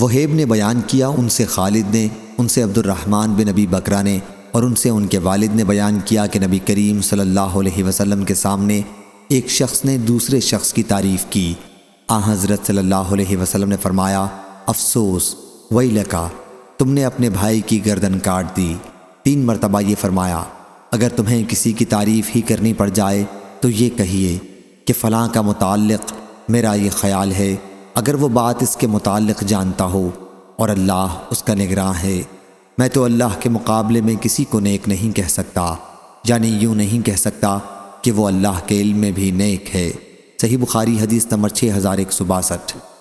وہیب نے بیان کیا، ان سے خالد نے، ان سے عبد الرحمن بن نبی بکرا نے، اور ان سے ان کے والد نے بیان کیا کہ نبی کریم صلی اللہ علیہ وسلم کے سامنے ایک شخص نے دوسرے شخص کی تعریف کی۔ آ، حضرت صلی اللہ علیہ وسلم نے فرمایا، افسوس وہی لکا تم نے اپنے بھائی کی گردن کاٹ دی۔ تین مرتبہ یہ فرمایا، اگر تمہیں کسی کی تعریف ہی کرنی پڑ جائے تو یہ کہیے کہ فلاں کا متعلق میرا یہ خیال ہے اگر وہ بات اس کے متعلق جانتا ہو اور اللہ اس کا نگراں ہے، میں تو اللہ کے مقابلے میں کسی کو نیک نہیں کہہ سکتا یعنی یوں نہیں کہہ سکتا کہ وہ اللہ کے علم میں بھی نیک ہے۔ صحیح بخاری حدیث نمبر 6162